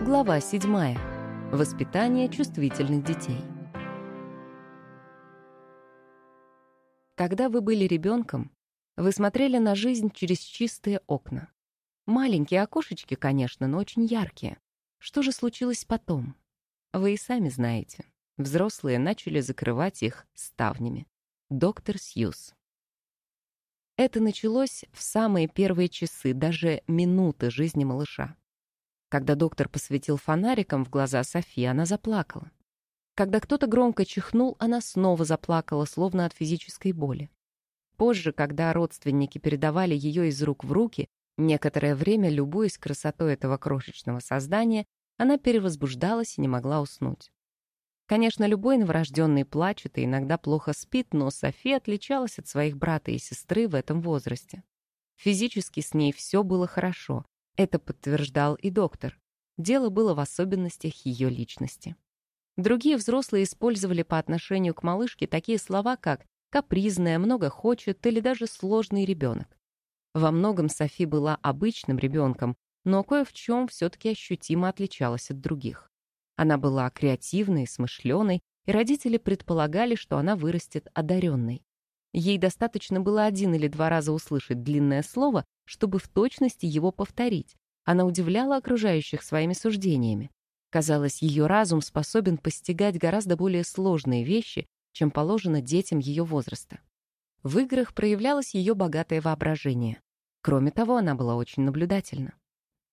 Глава 7. Воспитание чувствительных детей. Когда вы были ребенком, вы смотрели на жизнь через чистые окна. Маленькие окошечки, конечно, но очень яркие. Что же случилось потом? Вы и сами знаете. Взрослые начали закрывать их ставнями. Доктор Сьюз. Это началось в самые первые часы, даже минуты жизни малыша. Когда доктор посветил фонариком в глаза Софии, она заплакала. Когда кто-то громко чихнул, она снова заплакала, словно от физической боли. Позже, когда родственники передавали ее из рук в руки, некоторое время, любуясь красотой этого крошечного создания, она перевозбуждалась и не могла уснуть. Конечно, любой новорожденный плачет и иногда плохо спит, но София отличалась от своих брата и сестры в этом возрасте. Физически с ней все было хорошо. Это подтверждал и доктор. Дело было в особенностях ее личности. Другие взрослые использовали по отношению к малышке такие слова, как «капризная», «много хочет» или даже «сложный ребенок». Во многом Софи была обычным ребенком, но кое в чем все-таки ощутимо отличалась от других. Она была креативной, смышленой, и родители предполагали, что она вырастет одаренной. Ей достаточно было один или два раза услышать длинное слово, чтобы в точности его повторить. Она удивляла окружающих своими суждениями. Казалось, ее разум способен постигать гораздо более сложные вещи, чем положено детям ее возраста. В играх проявлялось ее богатое воображение. Кроме того, она была очень наблюдательна.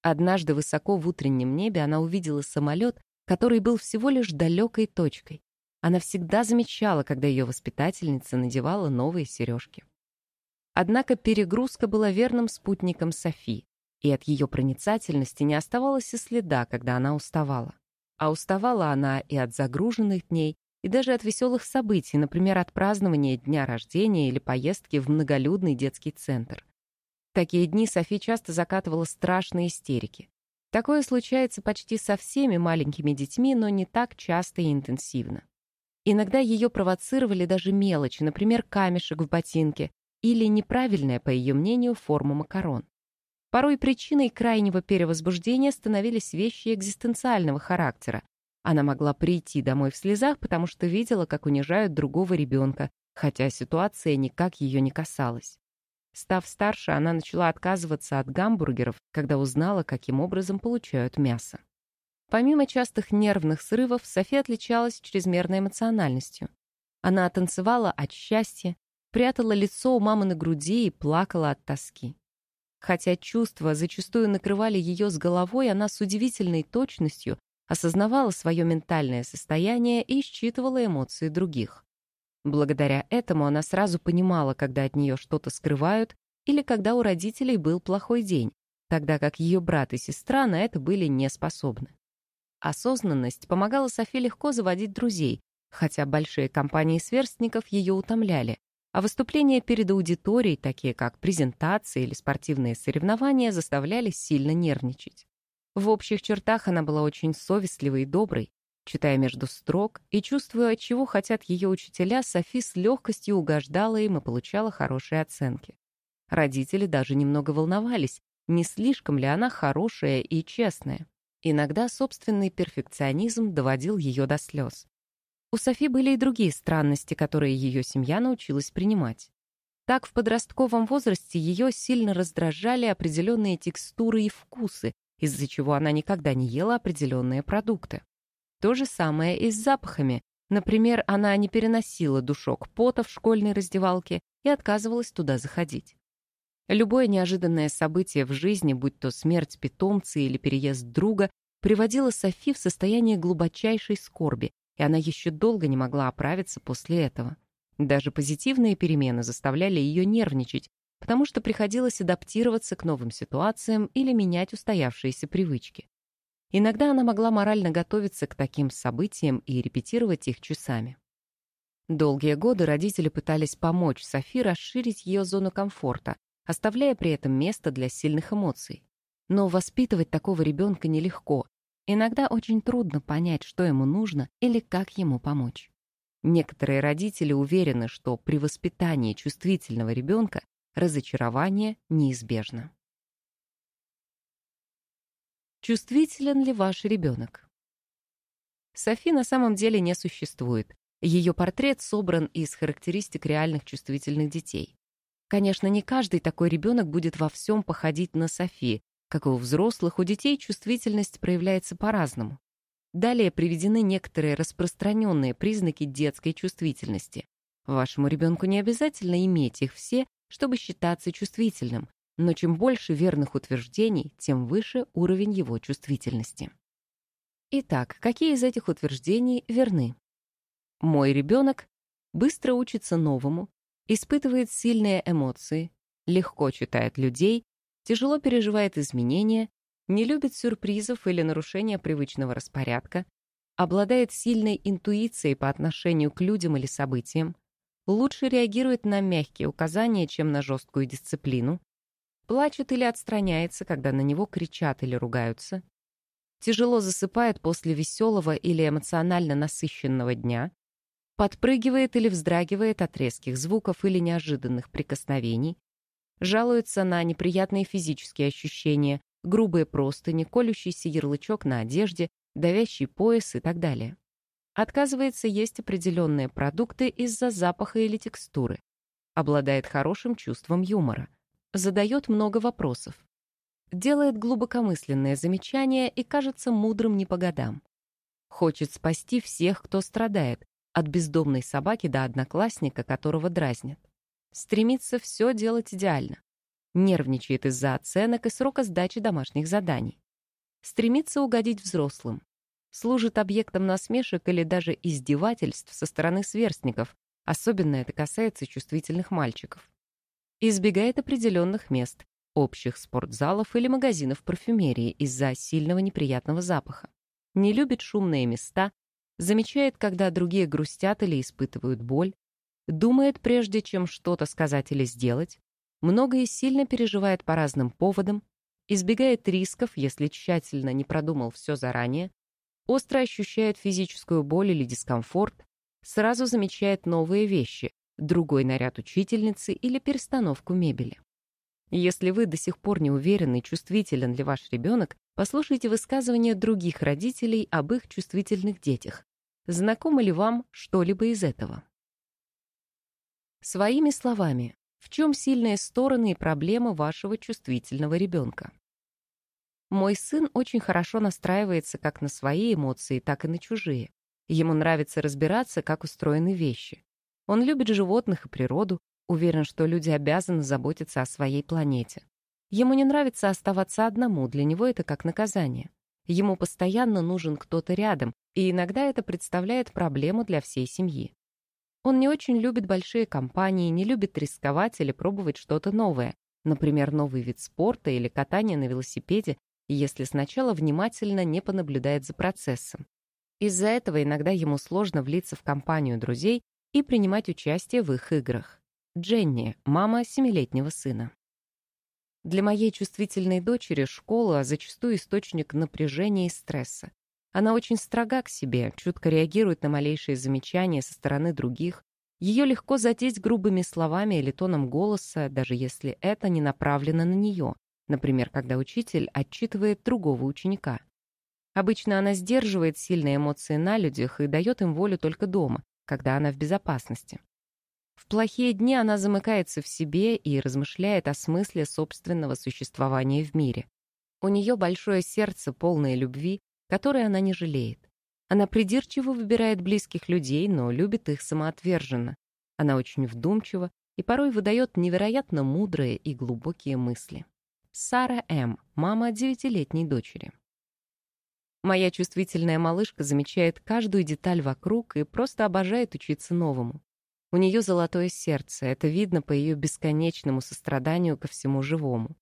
Однажды высоко в утреннем небе она увидела самолет, который был всего лишь далекой точкой. Она всегда замечала, когда ее воспитательница надевала новые сережки. Однако перегрузка была верным спутником Софи, и от ее проницательности не оставалось и следа, когда она уставала. А уставала она и от загруженных дней, и даже от веселых событий, например, от празднования дня рождения или поездки в многолюдный детский центр. В такие дни Софи часто закатывала страшные истерики. Такое случается почти со всеми маленькими детьми, но не так часто и интенсивно. Иногда ее провоцировали даже мелочи, например, камешек в ботинке или неправильная, по ее мнению, форма макарон. Порой причиной крайнего перевозбуждения становились вещи экзистенциального характера. Она могла прийти домой в слезах, потому что видела, как унижают другого ребенка, хотя ситуация никак ее не касалась. Став старше, она начала отказываться от гамбургеров, когда узнала, каким образом получают мясо. Помимо частых нервных срывов, София отличалась чрезмерной эмоциональностью. Она танцевала от счастья, прятала лицо у мамы на груди и плакала от тоски. Хотя чувства зачастую накрывали ее с головой, она с удивительной точностью осознавала свое ментальное состояние и считывала эмоции других. Благодаря этому она сразу понимала, когда от нее что-то скрывают или когда у родителей был плохой день, тогда как ее брат и сестра на это были не способны. Осознанность помогала Софи легко заводить друзей, хотя большие компании сверстников ее утомляли, а выступления перед аудиторией, такие как презентации или спортивные соревнования, заставляли сильно нервничать. В общих чертах она была очень совестливой и доброй, Читая между строк и чувствуя, чего хотят ее учителя, Софи с легкостью угождала им и получала хорошие оценки. Родители даже немного волновались, не слишком ли она хорошая и честная. Иногда собственный перфекционизм доводил ее до слез. У Софи были и другие странности, которые ее семья научилась принимать. Так, в подростковом возрасте ее сильно раздражали определенные текстуры и вкусы, из-за чего она никогда не ела определенные продукты. То же самое и с запахами. Например, она не переносила душок пота в школьной раздевалке и отказывалась туда заходить. Любое неожиданное событие в жизни, будь то смерть питомца или переезд друга, приводило Софи в состояние глубочайшей скорби, и она еще долго не могла оправиться после этого. Даже позитивные перемены заставляли ее нервничать, потому что приходилось адаптироваться к новым ситуациям или менять устоявшиеся привычки. Иногда она могла морально готовиться к таким событиям и репетировать их часами. Долгие годы родители пытались помочь Софи расширить ее зону комфорта, оставляя при этом место для сильных эмоций. Но воспитывать такого ребенка нелегко. Иногда очень трудно понять, что ему нужно или как ему помочь. Некоторые родители уверены, что при воспитании чувствительного ребенка разочарование неизбежно. Чувствителен ли ваш ребенок? Софи на самом деле не существует. Ее портрет собран из характеристик реальных чувствительных детей. Конечно, не каждый такой ребенок будет во всем походить на Софи. Как и у взрослых, у детей чувствительность проявляется по-разному. Далее приведены некоторые распространенные признаки детской чувствительности. Вашему ребенку не обязательно иметь их все, чтобы считаться чувствительным, но чем больше верных утверждений, тем выше уровень его чувствительности. Итак, какие из этих утверждений верны? Мой ребенок быстро учится новому, испытывает сильные эмоции, легко читает людей, тяжело переживает изменения, не любит сюрпризов или нарушения привычного распорядка, обладает сильной интуицией по отношению к людям или событиям, лучше реагирует на мягкие указания, чем на жесткую дисциплину, плачет или отстраняется, когда на него кричат или ругаются, тяжело засыпает после веселого или эмоционально насыщенного дня, подпрыгивает или вздрагивает от резких звуков или неожиданных прикосновений, жалуется на неприятные физические ощущения, грубые простыни, колющийся ярлычок на одежде, давящий пояс и так далее. Отказывается есть определенные продукты из-за запаха или текстуры. Обладает хорошим чувством юмора задает много вопросов, делает глубокомысленные замечания и кажется мудрым не по годам. Хочет спасти всех, кто страдает, от бездомной собаки до одноклассника, которого дразнят. Стремится все делать идеально. Нервничает из-за оценок и срока сдачи домашних заданий. Стремится угодить взрослым. Служит объектом насмешек или даже издевательств со стороны сверстников, особенно это касается чувствительных мальчиков избегает определенных мест, общих спортзалов или магазинов парфюмерии из-за сильного неприятного запаха. Не любит шумные места, замечает, когда другие грустят или испытывают боль, думает, прежде чем что-то сказать или сделать, много и сильно переживает по разным поводам, избегает рисков, если тщательно не продумал все заранее, остро ощущает физическую боль или дискомфорт, сразу замечает новые вещи, другой наряд учительницы или перестановку мебели. Если вы до сих пор не уверены, чувствителен ли ваш ребенок, послушайте высказывания других родителей об их чувствительных детях. Знакомо ли вам что-либо из этого? Своими словами, в чем сильные стороны и проблемы вашего чувствительного ребенка? Мой сын очень хорошо настраивается как на свои эмоции, так и на чужие. Ему нравится разбираться, как устроены вещи. Он любит животных и природу, уверен, что люди обязаны заботиться о своей планете. Ему не нравится оставаться одному, для него это как наказание. Ему постоянно нужен кто-то рядом, и иногда это представляет проблему для всей семьи. Он не очень любит большие компании, не любит рисковать или пробовать что-то новое, например, новый вид спорта или катание на велосипеде, если сначала внимательно не понаблюдает за процессом. Из-за этого иногда ему сложно влиться в компанию друзей и принимать участие в их играх. Дженни, мама семилетнего сына. Для моей чувствительной дочери школа зачастую источник напряжения и стресса. Она очень строга к себе, чутко реагирует на малейшие замечания со стороны других. Ее легко задеть грубыми словами или тоном голоса, даже если это не направлено на нее, например, когда учитель отчитывает другого ученика. Обычно она сдерживает сильные эмоции на людях и дает им волю только дома, когда она в безопасности. В плохие дни она замыкается в себе и размышляет о смысле собственного существования в мире. У нее большое сердце, полное любви, которой она не жалеет. Она придирчиво выбирает близких людей, но любит их самоотверженно. Она очень вдумчива и порой выдает невероятно мудрые и глубокие мысли. Сара М., мама девятилетней дочери. Моя чувствительная малышка замечает каждую деталь вокруг и просто обожает учиться новому. У нее золотое сердце, это видно по ее бесконечному состраданию ко всему живому.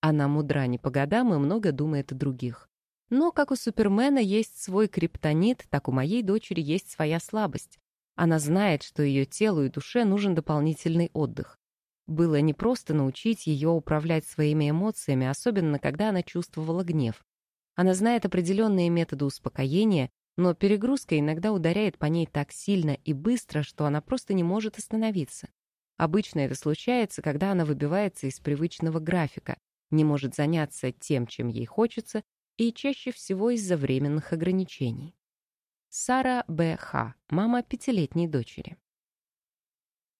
Она мудра не по годам и много думает о других. Но как у Супермена есть свой криптонит, так у моей дочери есть своя слабость. Она знает, что ее телу и душе нужен дополнительный отдых. Было непросто научить ее управлять своими эмоциями, особенно когда она чувствовала гнев. Она знает определенные методы успокоения, но перегрузка иногда ударяет по ней так сильно и быстро, что она просто не может остановиться. Обычно это случается, когда она выбивается из привычного графика, не может заняться тем, чем ей хочется, и чаще всего из-за временных ограничений. Сара Б. Х., мама пятилетней дочери.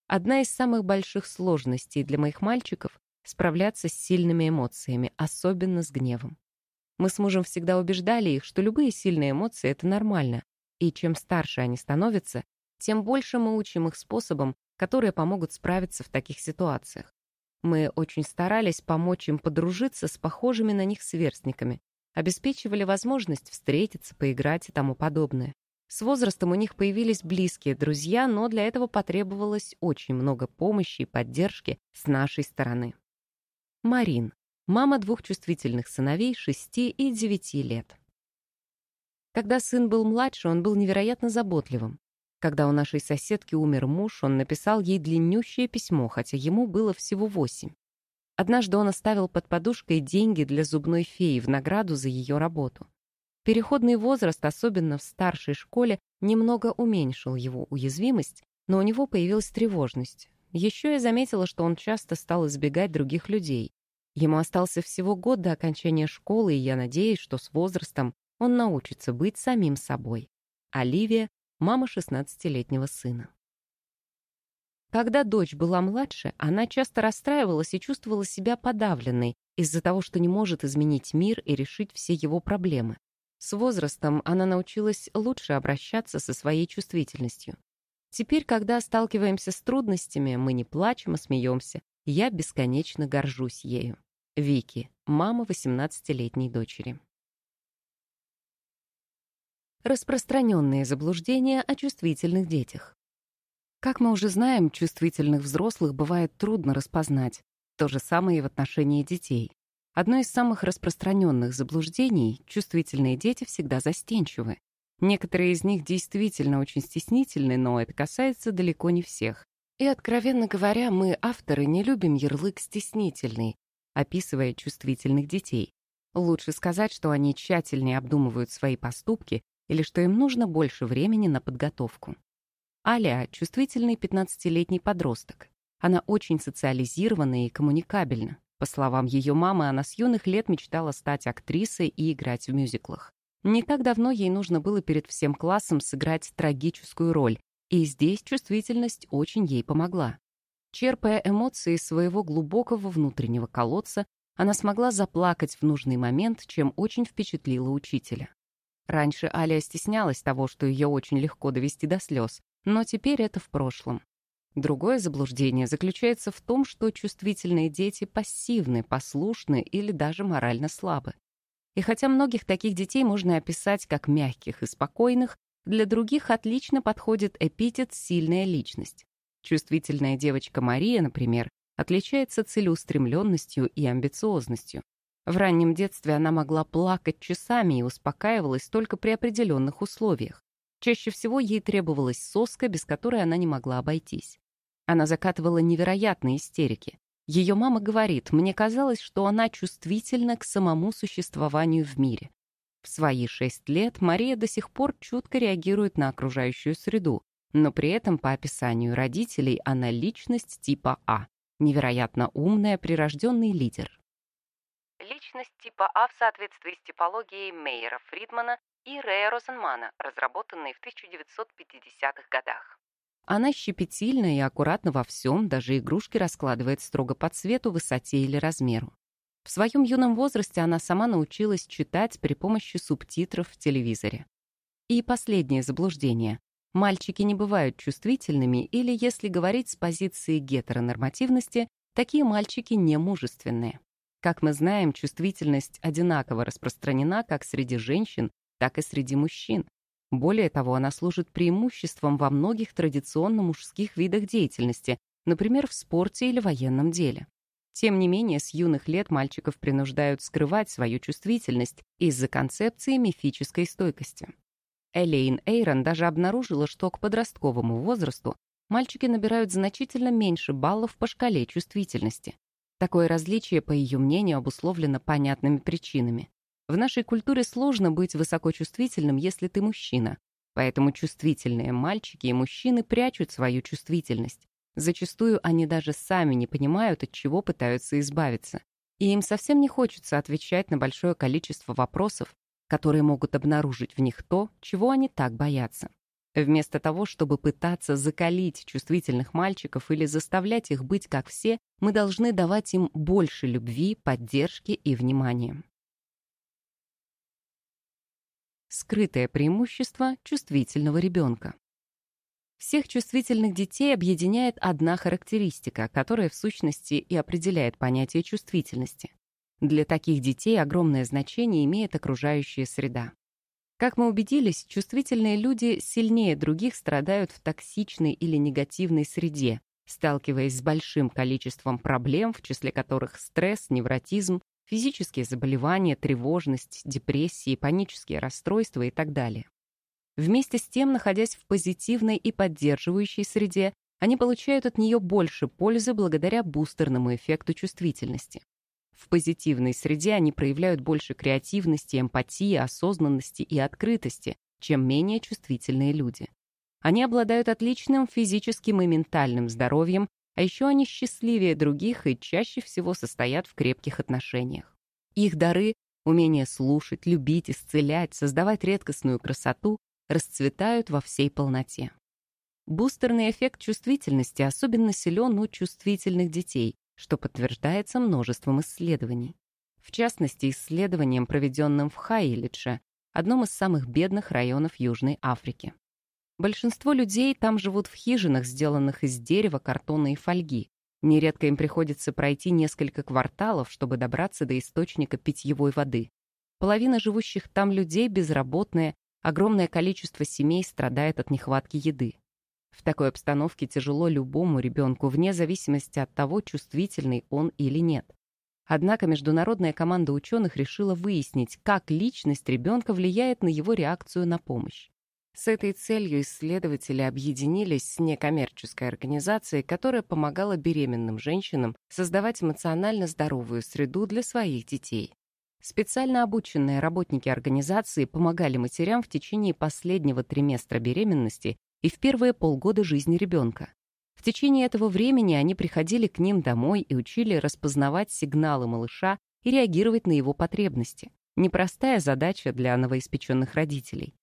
Одна из самых больших сложностей для моих мальчиков — справляться с сильными эмоциями, особенно с гневом. Мы с мужем всегда убеждали их, что любые сильные эмоции — это нормально, и чем старше они становятся, тем больше мы учим их способам, которые помогут справиться в таких ситуациях. Мы очень старались помочь им подружиться с похожими на них сверстниками, обеспечивали возможность встретиться, поиграть и тому подобное. С возрастом у них появились близкие друзья, но для этого потребовалось очень много помощи и поддержки с нашей стороны. Марин, мама двух чувствительных сыновей 6 и 9 лет. Когда сын был младше, он был невероятно заботливым. Когда у нашей соседки умер муж, он написал ей длиннющее письмо, хотя ему было всего восемь. Однажды он оставил под подушкой деньги для зубной феи в награду за ее работу. Переходный возраст, особенно в старшей школе, немного уменьшил его уязвимость, но у него появилась тревожность. Еще я заметила, что он часто стал избегать других людей. Ему остался всего год до окончания школы, и я надеюсь, что с возрастом он научится быть самим собой. Оливия — мама 16-летнего сына. Когда дочь была младше, она часто расстраивалась и чувствовала себя подавленной из-за того, что не может изменить мир и решить все его проблемы. С возрастом она научилась лучше обращаться со своей чувствительностью. Теперь, когда сталкиваемся с трудностями, мы не плачем, а смеемся. Я бесконечно горжусь ею. Вики, мама 18-летней дочери. Распространенные заблуждения о чувствительных детях. Как мы уже знаем, чувствительных взрослых бывает трудно распознать. То же самое и в отношении детей. Одно из самых распространенных заблуждений — чувствительные дети всегда застенчивы. Некоторые из них действительно очень стеснительны, но это касается далеко не всех. И, откровенно говоря, мы, авторы, не любим ярлык «стеснительный», описывая чувствительных детей. Лучше сказать, что они тщательнее обдумывают свои поступки или что им нужно больше времени на подготовку. Аля — чувствительный 15-летний подросток. Она очень социализирована и коммуникабельна. По словам ее мамы, она с юных лет мечтала стать актрисой и играть в мюзиклах. Не так давно ей нужно было перед всем классом сыграть трагическую роль, и здесь чувствительность очень ей помогла. Черпая эмоции своего глубокого внутреннего колодца, она смогла заплакать в нужный момент, чем очень впечатлила учителя. Раньше Алия стеснялась того, что ее очень легко довести до слез, но теперь это в прошлом. Другое заблуждение заключается в том, что чувствительные дети пассивны, послушны или даже морально слабы. И хотя многих таких детей можно описать как мягких и спокойных, для других отлично подходит эпитет «сильная личность». Чувствительная девочка Мария, например, отличается целеустремленностью и амбициозностью. В раннем детстве она могла плакать часами и успокаивалась только при определенных условиях. Чаще всего ей требовалась соска, без которой она не могла обойтись. Она закатывала невероятные истерики. Ее мама говорит, мне казалось, что она чувствительна к самому существованию в мире. В свои шесть лет Мария до сих пор чутко реагирует на окружающую среду, но при этом по описанию родителей она личность типа А, невероятно умная, прирожденный лидер. Личность типа А в соответствии с типологией Мейера Фридмана и Рэя Розенмана, разработанной в 1950-х годах. Она щепетильна и аккуратна во всем, даже игрушки раскладывает строго по цвету, высоте или размеру. В своем юном возрасте она сама научилась читать при помощи субтитров в телевизоре. И последнее заблуждение. Мальчики не бывают чувствительными или, если говорить с позиции гетеронормативности, такие мальчики не мужественные. Как мы знаем, чувствительность одинаково распространена как среди женщин, так и среди мужчин. Более того, она служит преимуществом во многих традиционно мужских видах деятельности, например, в спорте или военном деле. Тем не менее, с юных лет мальчиков принуждают скрывать свою чувствительность из-за концепции мифической стойкости. Элейн Эйрон даже обнаружила, что к подростковому возрасту мальчики набирают значительно меньше баллов по шкале чувствительности. Такое различие, по ее мнению, обусловлено понятными причинами. В нашей культуре сложно быть высокочувствительным, если ты мужчина. Поэтому чувствительные мальчики и мужчины прячут свою чувствительность. Зачастую они даже сами не понимают, от чего пытаются избавиться. и им совсем не хочется отвечать на большое количество вопросов, которые могут обнаружить в них то, чего они так боятся. Вместо того, чтобы пытаться закалить чувствительных мальчиков или заставлять их быть как все, мы должны давать им больше любви, поддержки и внимания. Скрытое преимущество чувствительного ребенка. Всех чувствительных детей объединяет одна характеристика, которая в сущности и определяет понятие чувствительности. Для таких детей огромное значение имеет окружающая среда. Как мы убедились, чувствительные люди сильнее других страдают в токсичной или негативной среде, сталкиваясь с большим количеством проблем, в числе которых стресс, невротизм, физические заболевания, тревожность, депрессии, панические расстройства и так далее. Вместе с тем, находясь в позитивной и поддерживающей среде, они получают от нее больше пользы благодаря бустерному эффекту чувствительности. В позитивной среде они проявляют больше креативности, эмпатии, осознанности и открытости, чем менее чувствительные люди. Они обладают отличным физическим и ментальным здоровьем, а еще они счастливее других и чаще всего состоят в крепких отношениях. Их дары — умение слушать, любить, исцелять, создавать редкостную красоту — расцветают во всей полноте. Бустерный эффект чувствительности особенно силен у чувствительных детей, что подтверждается множеством исследований. В частности, исследованием, проведенным в Хайлидже, одном из самых бедных районов Южной Африки. Большинство людей там живут в хижинах, сделанных из дерева, картона и фольги. Нередко им приходится пройти несколько кварталов, чтобы добраться до источника питьевой воды. Половина живущих там людей безработные, огромное количество семей страдает от нехватки еды. В такой обстановке тяжело любому ребенку, вне зависимости от того, чувствительный он или нет. Однако международная команда ученых решила выяснить, как личность ребенка влияет на его реакцию на помощь. С этой целью исследователи объединились с некоммерческой организацией, которая помогала беременным женщинам создавать эмоционально здоровую среду для своих детей. Специально обученные работники организации помогали матерям в течение последнего триместра беременности и в первые полгода жизни ребенка. В течение этого времени они приходили к ним домой и учили распознавать сигналы малыша и реагировать на его потребности. Непростая задача для новоиспеченных родителей.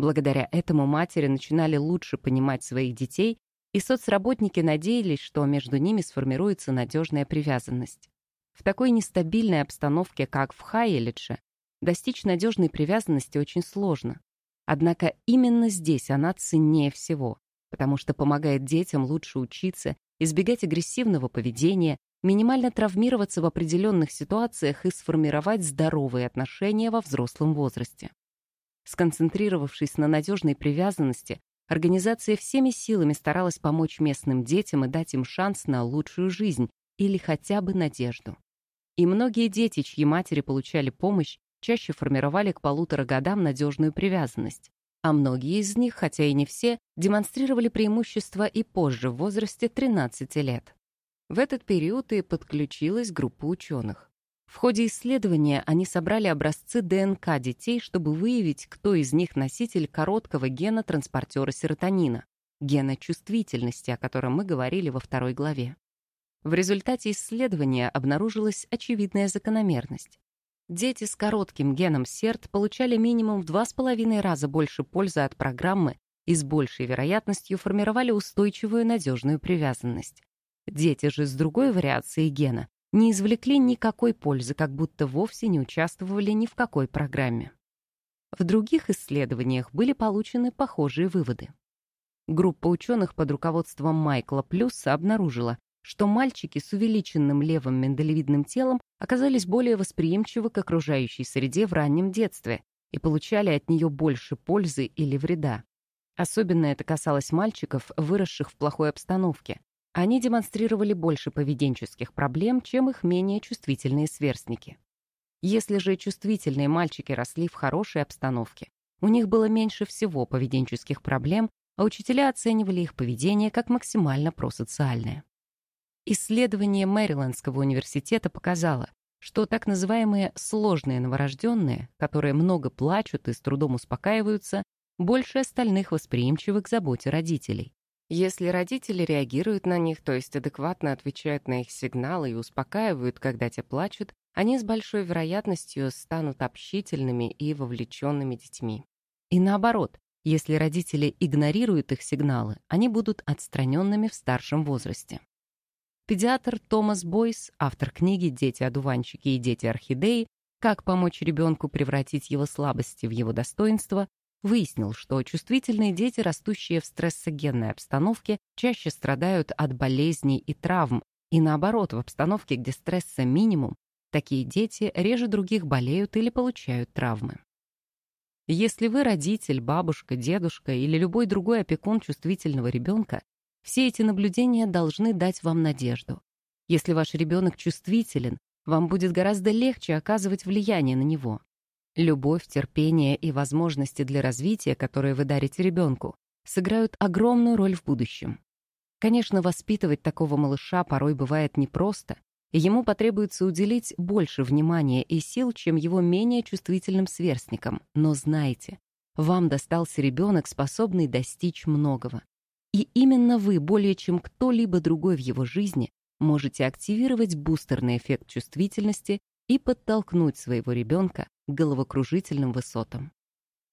Благодаря этому матери начинали лучше понимать своих детей, и соцработники надеялись, что между ними сформируется надежная привязанность. В такой нестабильной обстановке, как в Хайелидже, достичь надежной привязанности очень сложно. Однако именно здесь она ценнее всего, потому что помогает детям лучше учиться, избегать агрессивного поведения, минимально травмироваться в определенных ситуациях и сформировать здоровые отношения во взрослом возрасте. Сконцентрировавшись на надежной привязанности, организация всеми силами старалась помочь местным детям и дать им шанс на лучшую жизнь или хотя бы надежду. И многие дети, чьи матери получали помощь, чаще формировали к полутора годам надежную привязанность, а многие из них, хотя и не все, демонстрировали преимущество и позже, в возрасте 13 лет. В этот период и подключилась группа ученых. В ходе исследования они собрали образцы ДНК детей, чтобы выявить, кто из них носитель короткого гена транспортера серотонина, гена чувствительности, о котором мы говорили во второй главе. В результате исследования обнаружилась очевидная закономерность. Дети с коротким геном СЕРТ получали минимум в два с половиной раза больше пользы от программы и с большей вероятностью формировали устойчивую надежную привязанность. Дети же с другой вариацией гена не извлекли никакой пользы, как будто вовсе не участвовали ни в какой программе. В других исследованиях были получены похожие выводы. Группа ученых под руководством Майкла Плюса обнаружила, что мальчики с увеличенным левым миндалевидным телом оказались более восприимчивы к окружающей среде в раннем детстве и получали от нее больше пользы или вреда. Особенно это касалось мальчиков, выросших в плохой обстановке. Они демонстрировали больше поведенческих проблем, чем их менее чувствительные сверстники. Если же чувствительные мальчики росли в хорошей обстановке, у них было меньше всего поведенческих проблем, а учителя оценивали их поведение как максимально просоциальное. Исследование Мэрилендского университета показало, что так называемые сложные новорожденные, которые много плачут и с трудом успокаиваются, больше остальных восприимчивы к заботе родителей. Если родители реагируют на них, то есть адекватно отвечают на их сигналы и успокаивают, когда те плачут, они с большой вероятностью станут общительными и вовлеченными детьми. И наоборот, если родители игнорируют их сигналы, они будут отстраненными в старшем возрасте. Педиатр Томас Бойс, автор книги «Дети-одуванчики и дети-орхидеи. Как помочь ребенку превратить его слабости в его достоинство», выяснил, что чувствительные дети, растущие в стрессогенной обстановке, чаще страдают от болезней и травм, и наоборот, в обстановке, где стресса минимум, такие дети реже других болеют или получают травмы. Если вы родитель, бабушка, дедушка или любой другой опекун чувствительного ребенка, все эти наблюдения должны дать вам надежду. Если ваш ребенок чувствителен, вам будет гораздо легче оказывать влияние на него. Любовь, терпение и возможности для развития, которые вы дарите ребенку, сыграют огромную роль в будущем. Конечно, воспитывать такого малыша порой бывает непросто, и ему потребуется уделить больше внимания и сил, чем его менее чувствительным сверстникам. Но знайте, вам достался ребенок, способный достичь многого. И именно вы, более чем кто-либо другой в его жизни, можете активировать бустерный эффект чувствительности и подтолкнуть своего ребенка головокружительным высотам.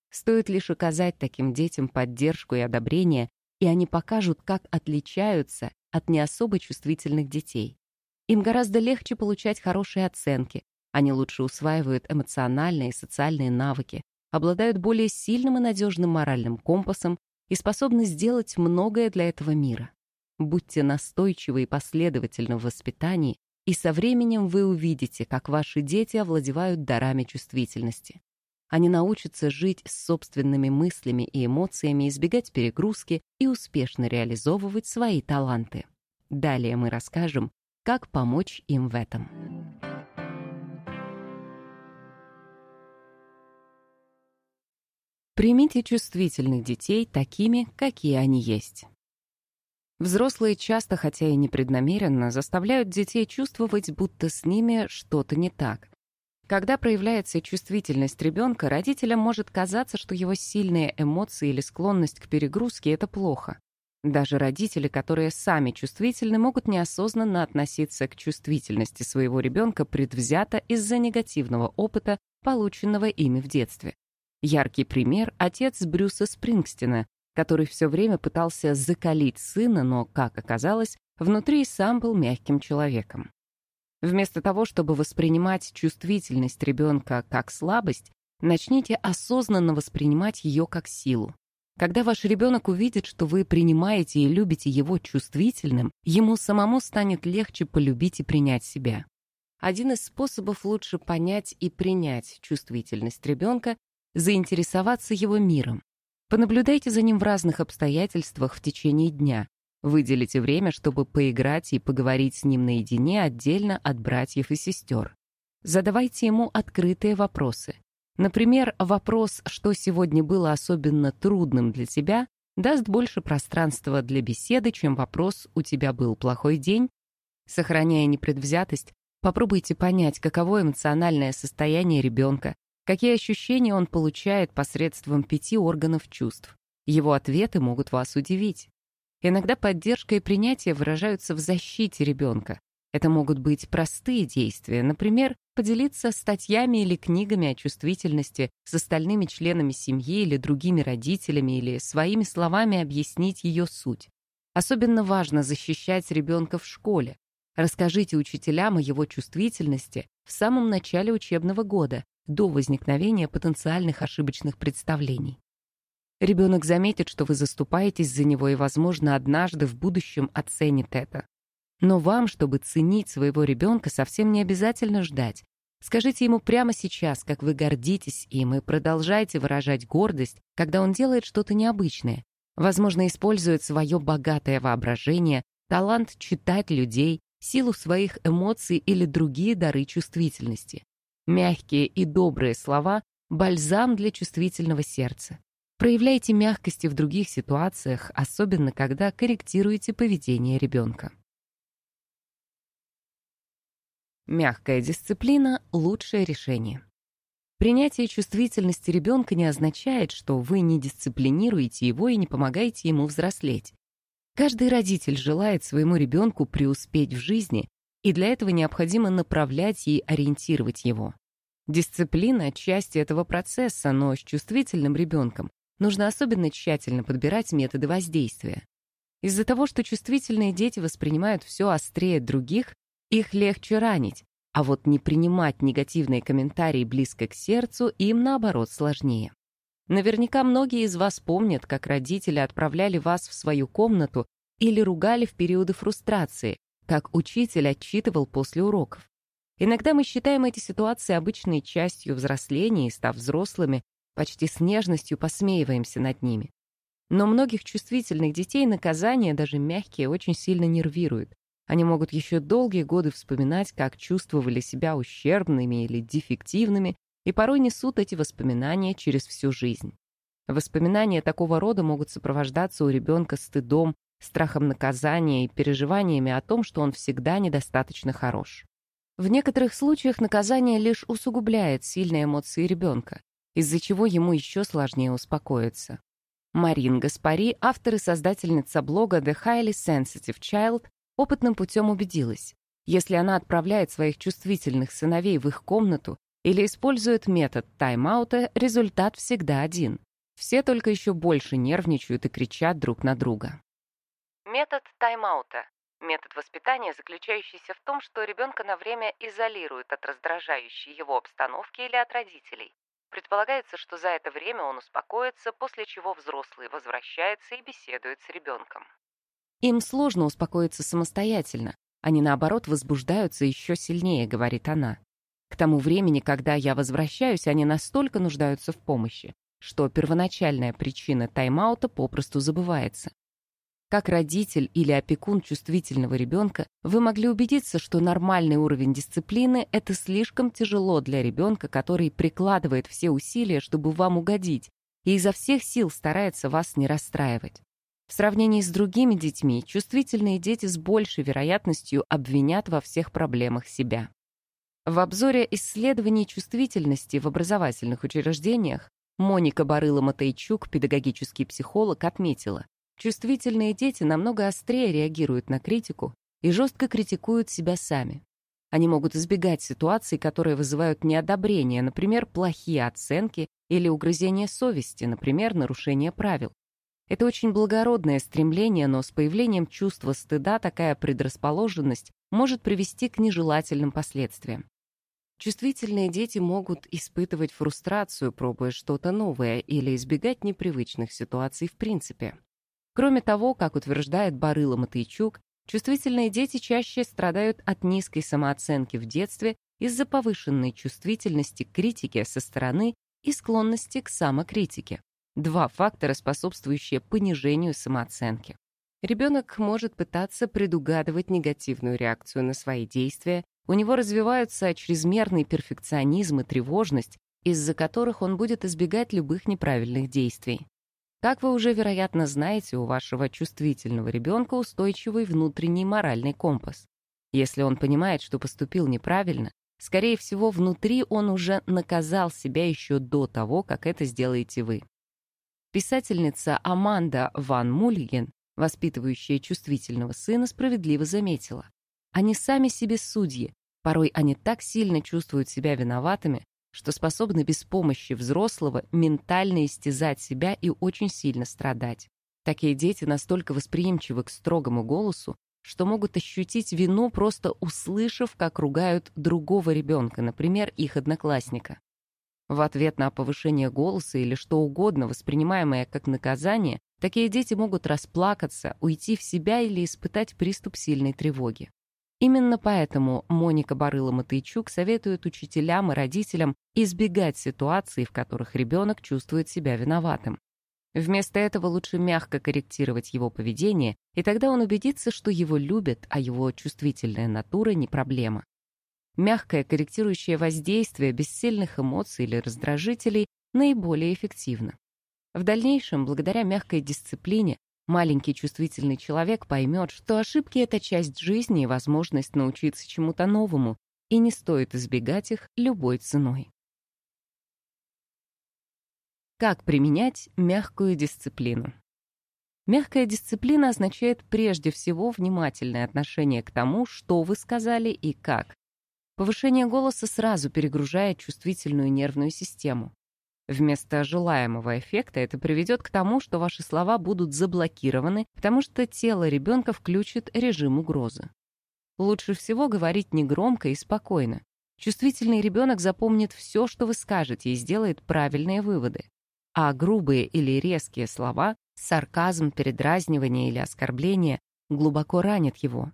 Стоит лишь оказать таким детям поддержку и одобрение, и они покажут, как отличаются от не особо чувствительных детей. Им гораздо легче получать хорошие оценки, они лучше усваивают эмоциональные и социальные навыки, обладают более сильным и надежным моральным компасом и способны сделать многое для этого мира. Будьте настойчивы и последовательны в воспитании, и со временем вы увидите, как ваши дети овладевают дарами чувствительности. Они научатся жить с собственными мыслями и эмоциями, избегать перегрузки и успешно реализовывать свои таланты. Далее мы расскажем, как помочь им в этом. Примите чувствительных детей такими, какие они есть. Взрослые часто, хотя и непреднамеренно, заставляют детей чувствовать, будто с ними что-то не так. Когда проявляется чувствительность ребенка, родителям может казаться, что его сильные эмоции или склонность к перегрузке — это плохо. Даже родители, которые сами чувствительны, могут неосознанно относиться к чувствительности своего ребенка предвзято из-за негативного опыта, полученного ими в детстве. Яркий пример — отец Брюса Спрингстина, который все время пытался закалить сына, но, как оказалось, внутри сам был мягким человеком. Вместо того, чтобы воспринимать чувствительность ребенка как слабость, начните осознанно воспринимать ее как силу. Когда ваш ребенок увидит, что вы принимаете и любите его чувствительным, ему самому станет легче полюбить и принять себя. Один из способов лучше понять и принять чувствительность ребенка — заинтересоваться его миром. Понаблюдайте за ним в разных обстоятельствах в течение дня. Выделите время, чтобы поиграть и поговорить с ним наедине отдельно от братьев и сестер. Задавайте ему открытые вопросы. Например, вопрос «что сегодня было особенно трудным для тебя?» даст больше пространства для беседы, чем вопрос «у тебя был плохой день?». Сохраняя непредвзятость, попробуйте понять, каково эмоциональное состояние ребенка, Какие ощущения он получает посредством пяти органов чувств? Его ответы могут вас удивить. Иногда поддержка и принятие выражаются в защите ребенка. Это могут быть простые действия, например, поделиться статьями или книгами о чувствительности с остальными членами семьи или другими родителями или своими словами объяснить ее суть. Особенно важно защищать ребенка в школе. Расскажите учителям о его чувствительности в самом начале учебного года, до возникновения потенциальных ошибочных представлений. Ребенок заметит, что вы заступаетесь за него и, возможно, однажды в будущем оценит это. Но вам, чтобы ценить своего ребенка, совсем не обязательно ждать. Скажите ему прямо сейчас, как вы гордитесь им, и продолжайте выражать гордость, когда он делает что-то необычное. Возможно, использует свое богатое воображение, талант читать людей, силу своих эмоций или другие дары чувствительности. Мягкие и добрые слова — бальзам для чувствительного сердца. Проявляйте мягкости в других ситуациях, особенно когда корректируете поведение ребенка. Мягкая дисциплина — лучшее решение. Принятие чувствительности ребенка не означает, что вы не дисциплинируете его и не помогаете ему взрослеть. Каждый родитель желает своему ребенку преуспеть в жизни и для этого необходимо направлять и ориентировать его. Дисциплина — часть этого процесса, но с чувствительным ребенком нужно особенно тщательно подбирать методы воздействия. Из-за того, что чувствительные дети воспринимают все острее других, их легче ранить, а вот не принимать негативные комментарии близко к сердцу им, наоборот, сложнее. Наверняка многие из вас помнят, как родители отправляли вас в свою комнату или ругали в периоды фрустрации, как учитель отчитывал после уроков. Иногда мы считаем эти ситуации обычной частью взросления и, став взрослыми, почти с нежностью посмеиваемся над ними. Но многих чувствительных детей наказания, даже мягкие, очень сильно нервируют. Они могут еще долгие годы вспоминать, как чувствовали себя ущербными или дефективными, и порой несут эти воспоминания через всю жизнь. Воспоминания такого рода могут сопровождаться у ребенка стыдом, страхом наказания и переживаниями о том, что он всегда недостаточно хорош. В некоторых случаях наказание лишь усугубляет сильные эмоции ребенка, из-за чего ему еще сложнее успокоиться. Марин Гаспари, автор и создательница блога The Highly Sensitive Child, опытным путем убедилась, если она отправляет своих чувствительных сыновей в их комнату или использует метод тайм-аута, результат всегда один. Все только еще больше нервничают и кричат друг на друга. Метод тайм-аута Метод воспитания, заключающийся в том, что ребенка на время изолируют от раздражающей его обстановки или от родителей. Предполагается, что за это время он успокоится, после чего взрослый возвращается и беседует с ребенком. Им сложно успокоиться самостоятельно. Они, наоборот, возбуждаются еще сильнее, говорит она. К тому времени, когда я возвращаюсь, они настолько нуждаются в помощи, что первоначальная причина тайм-аута попросту забывается. Как родитель или опекун чувствительного ребенка, вы могли убедиться, что нормальный уровень дисциплины — это слишком тяжело для ребенка, который прикладывает все усилия, чтобы вам угодить, и изо всех сил старается вас не расстраивать. В сравнении с другими детьми, чувствительные дети с большей вероятностью обвинят во всех проблемах себя. В обзоре исследований чувствительности в образовательных учреждениях Моника Барыла-Матейчук, педагогический психолог, отметила, Чувствительные дети намного острее реагируют на критику и жестко критикуют себя сами. Они могут избегать ситуаций, которые вызывают неодобрение, например, плохие оценки или угрызение совести, например, нарушение правил. Это очень благородное стремление, но с появлением чувства стыда такая предрасположенность может привести к нежелательным последствиям. Чувствительные дети могут испытывать фрустрацию, пробуя что-то новое, или избегать непривычных ситуаций в принципе. Кроме того, как утверждает Барыла Матейчук, чувствительные дети чаще страдают от низкой самооценки в детстве из-за повышенной чувствительности к критике со стороны и склонности к самокритике. Два фактора, способствующие понижению самооценки. Ребенок может пытаться предугадывать негативную реакцию на свои действия, у него развиваются чрезмерный перфекционизм и тревожность, из-за которых он будет избегать любых неправильных действий. Как вы уже, вероятно, знаете, у вашего чувствительного ребенка устойчивый внутренний моральный компас. Если он понимает, что поступил неправильно, скорее всего, внутри он уже наказал себя еще до того, как это сделаете вы. Писательница Аманда Ван Мульген, воспитывающая чувствительного сына, справедливо заметила. Они сами себе судьи, порой они так сильно чувствуют себя виноватыми, что способны без помощи взрослого ментально истязать себя и очень сильно страдать. Такие дети настолько восприимчивы к строгому голосу, что могут ощутить вину, просто услышав, как ругают другого ребенка, например, их одноклассника. В ответ на повышение голоса или что угодно, воспринимаемое как наказание, такие дети могут расплакаться, уйти в себя или испытать приступ сильной тревоги. Именно поэтому Моника Барыла-Матейчук советует учителям и родителям избегать ситуаций, в которых ребенок чувствует себя виноватым. Вместо этого лучше мягко корректировать его поведение, и тогда он убедится, что его любят, а его чувствительная натура не проблема. Мягкое корректирующее воздействие без сильных эмоций или раздражителей наиболее эффективно. В дальнейшем, благодаря мягкой дисциплине, Маленький чувствительный человек поймет, что ошибки — это часть жизни и возможность научиться чему-то новому, и не стоит избегать их любой ценой. Как применять мягкую дисциплину? Мягкая дисциплина означает прежде всего внимательное отношение к тому, что вы сказали и как. Повышение голоса сразу перегружает чувствительную нервную систему. Вместо желаемого эффекта это приведет к тому, что ваши слова будут заблокированы, потому что тело ребенка включит режим угрозы. Лучше всего говорить негромко и спокойно. Чувствительный ребенок запомнит все, что вы скажете, и сделает правильные выводы. А грубые или резкие слова, сарказм, передразнивание или оскорбление глубоко ранят его.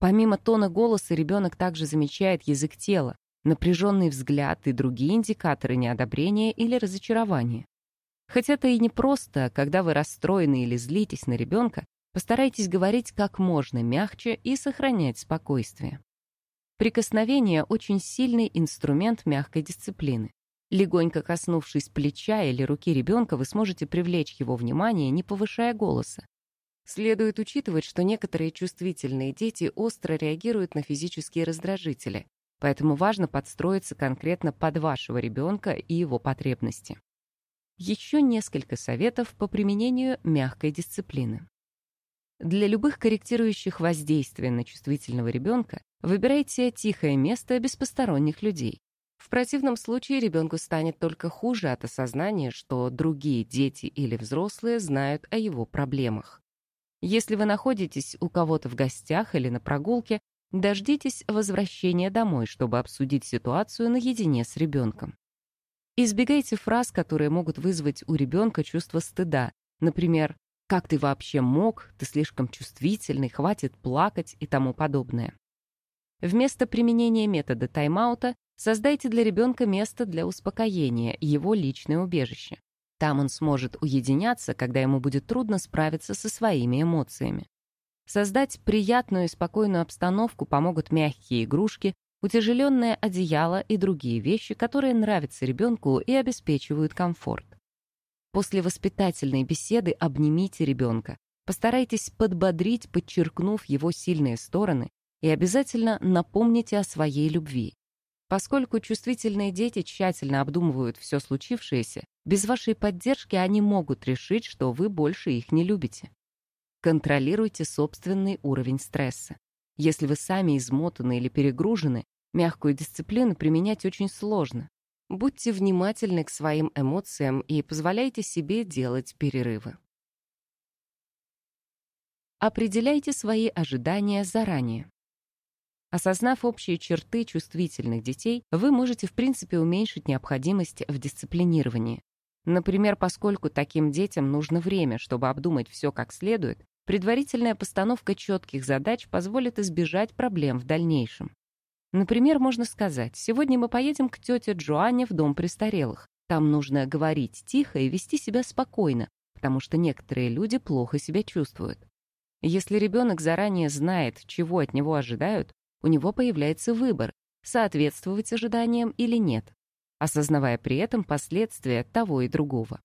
Помимо тона голоса ребенок также замечает язык тела, напряженный взгляд и другие индикаторы неодобрения или разочарования. Хотя это и не просто, когда вы расстроены или злитесь на ребенка, постарайтесь говорить как можно мягче и сохранять спокойствие. Прикосновение – очень сильный инструмент мягкой дисциплины. Легонько коснувшись плеча или руки ребенка, вы сможете привлечь его внимание, не повышая голоса. Следует учитывать, что некоторые чувствительные дети остро реагируют на физические раздражители, Поэтому важно подстроиться конкретно под вашего ребенка и его потребности. Еще несколько советов по применению мягкой дисциплины. Для любых корректирующих воздействия на чувствительного ребенка выбирайте тихое место без посторонних людей. В противном случае ребенку станет только хуже от осознания, что другие дети или взрослые знают о его проблемах. Если вы находитесь у кого-то в гостях или на прогулке, Дождитесь возвращения домой, чтобы обсудить ситуацию наедине с ребенком. Избегайте фраз, которые могут вызвать у ребенка чувство стыда. Например, «Как ты вообще мог? Ты слишком чувствительный, хватит плакать» и тому подобное. Вместо применения метода тайм-аута создайте для ребенка место для успокоения, его личное убежище. Там он сможет уединяться, когда ему будет трудно справиться со своими эмоциями. Создать приятную и спокойную обстановку помогут мягкие игрушки, утяжеленное одеяло и другие вещи, которые нравятся ребенку и обеспечивают комфорт. После воспитательной беседы обнимите ребенка. Постарайтесь подбодрить, подчеркнув его сильные стороны, и обязательно напомните о своей любви. Поскольку чувствительные дети тщательно обдумывают все случившееся, без вашей поддержки они могут решить, что вы больше их не любите. Контролируйте собственный уровень стресса. Если вы сами измотаны или перегружены, мягкую дисциплину применять очень сложно. Будьте внимательны к своим эмоциям и позволяйте себе делать перерывы. Определяйте свои ожидания заранее. Осознав общие черты чувствительных детей, вы можете в принципе уменьшить необходимость в дисциплинировании. Например, поскольку таким детям нужно время, чтобы обдумать все как следует, предварительная постановка четких задач позволит избежать проблем в дальнейшем. Например, можно сказать, сегодня мы поедем к тете Джоанне в дом престарелых. Там нужно говорить тихо и вести себя спокойно, потому что некоторые люди плохо себя чувствуют. Если ребенок заранее знает, чего от него ожидают, у него появляется выбор, соответствовать ожиданиям или нет осознавая при этом последствия того и другого.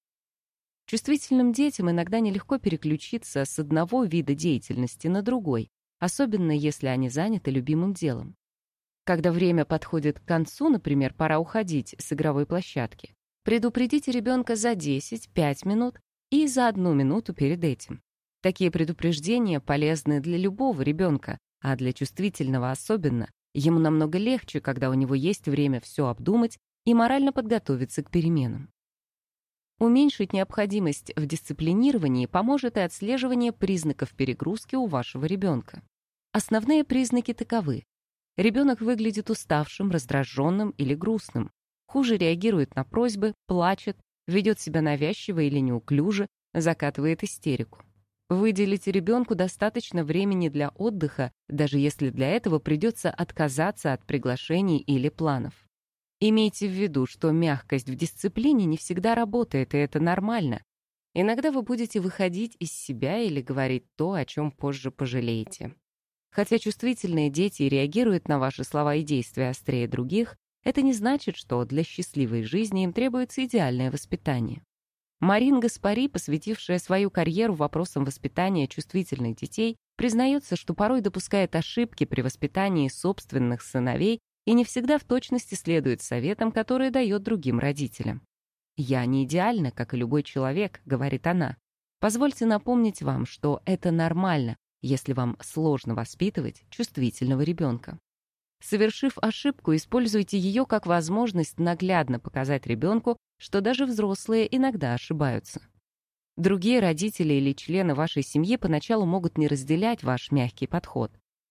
Чувствительным детям иногда нелегко переключиться с одного вида деятельности на другой, особенно если они заняты любимым делом. Когда время подходит к концу, например, пора уходить с игровой площадки, предупредите ребенка за 10-5 минут и за одну минуту перед этим. Такие предупреждения полезны для любого ребенка, а для чувствительного особенно. Ему намного легче, когда у него есть время все обдумать и морально подготовиться к переменам. Уменьшить необходимость в дисциплинировании поможет и отслеживание признаков перегрузки у вашего ребенка. Основные признаки таковы. Ребенок выглядит уставшим, раздраженным или грустным, хуже реагирует на просьбы, плачет, ведет себя навязчиво или неуклюже, закатывает истерику. Выделите ребенку достаточно времени для отдыха, даже если для этого придется отказаться от приглашений или планов. Имейте в виду, что мягкость в дисциплине не всегда работает, и это нормально. Иногда вы будете выходить из себя или говорить то, о чем позже пожалеете. Хотя чувствительные дети реагируют на ваши слова и действия острее других, это не значит, что для счастливой жизни им требуется идеальное воспитание. Марин Гаспари, посвятившая свою карьеру вопросам воспитания чувствительных детей, признается, что порой допускает ошибки при воспитании собственных сыновей и не всегда в точности следует советам, которые дает другим родителям. «Я не идеальна, как и любой человек», — говорит она. Позвольте напомнить вам, что это нормально, если вам сложно воспитывать чувствительного ребенка. Совершив ошибку, используйте ее как возможность наглядно показать ребенку, что даже взрослые иногда ошибаются. Другие родители или члены вашей семьи поначалу могут не разделять ваш мягкий подход.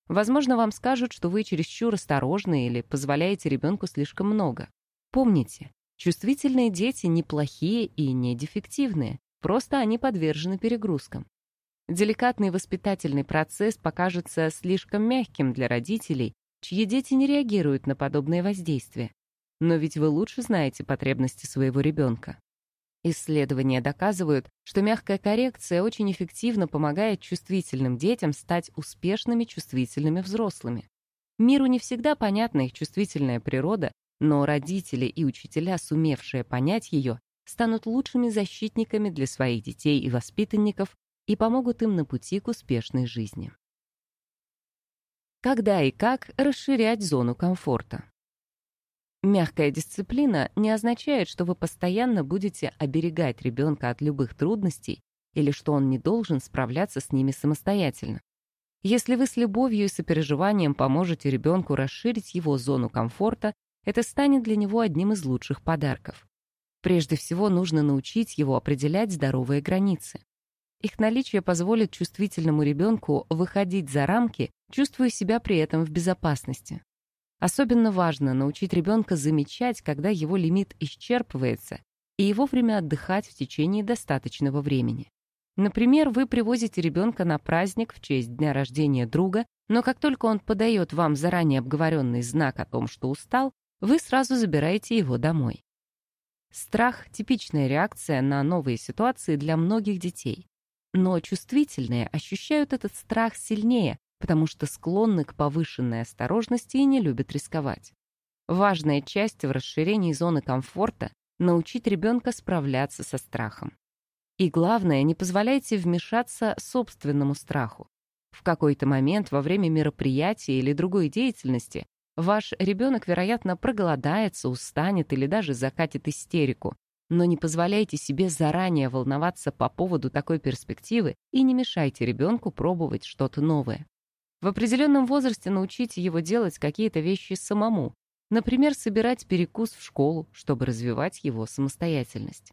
Возможно, вам скажут, что вы чересчур осторожны или позволяете ребенку слишком много. Помните, чувствительные дети неплохие и не дефективные, просто они подвержены перегрузкам. Деликатный воспитательный процесс покажется слишком мягким для родителей, чьи дети не реагируют на подобные воздействия. Но ведь вы лучше знаете потребности своего ребенка. Исследования доказывают, что мягкая коррекция очень эффективно помогает чувствительным детям стать успешными чувствительными взрослыми. Миру не всегда понятна их чувствительная природа, но родители и учителя, сумевшие понять ее, станут лучшими защитниками для своих детей и воспитанников и помогут им на пути к успешной жизни. Когда и как расширять зону комфорта? Мягкая дисциплина не означает, что вы постоянно будете оберегать ребенка от любых трудностей или что он не должен справляться с ними самостоятельно. Если вы с любовью и сопереживанием поможете ребенку расширить его зону комфорта, это станет для него одним из лучших подарков. Прежде всего, нужно научить его определять здоровые границы. Их наличие позволит чувствительному ребенку выходить за рамки, чувствуя себя при этом в безопасности. Особенно важно научить ребенка замечать, когда его лимит исчерпывается, и вовремя отдыхать в течение достаточного времени. Например, вы привозите ребенка на праздник в честь дня рождения друга, но как только он подает вам заранее обговоренный знак о том, что устал, вы сразу забираете его домой. Страх — типичная реакция на новые ситуации для многих детей. Но чувствительные ощущают этот страх сильнее, потому что склонны к повышенной осторожности и не любят рисковать. Важная часть в расширении зоны комфорта — научить ребенка справляться со страхом. И главное, не позволяйте вмешаться собственному страху. В какой-то момент во время мероприятия или другой деятельности ваш ребенок, вероятно, проголодается, устанет или даже закатит истерику, но не позволяйте себе заранее волноваться по поводу такой перспективы и не мешайте ребенку пробовать что-то новое. В определенном возрасте научите его делать какие-то вещи самому, например, собирать перекус в школу, чтобы развивать его самостоятельность.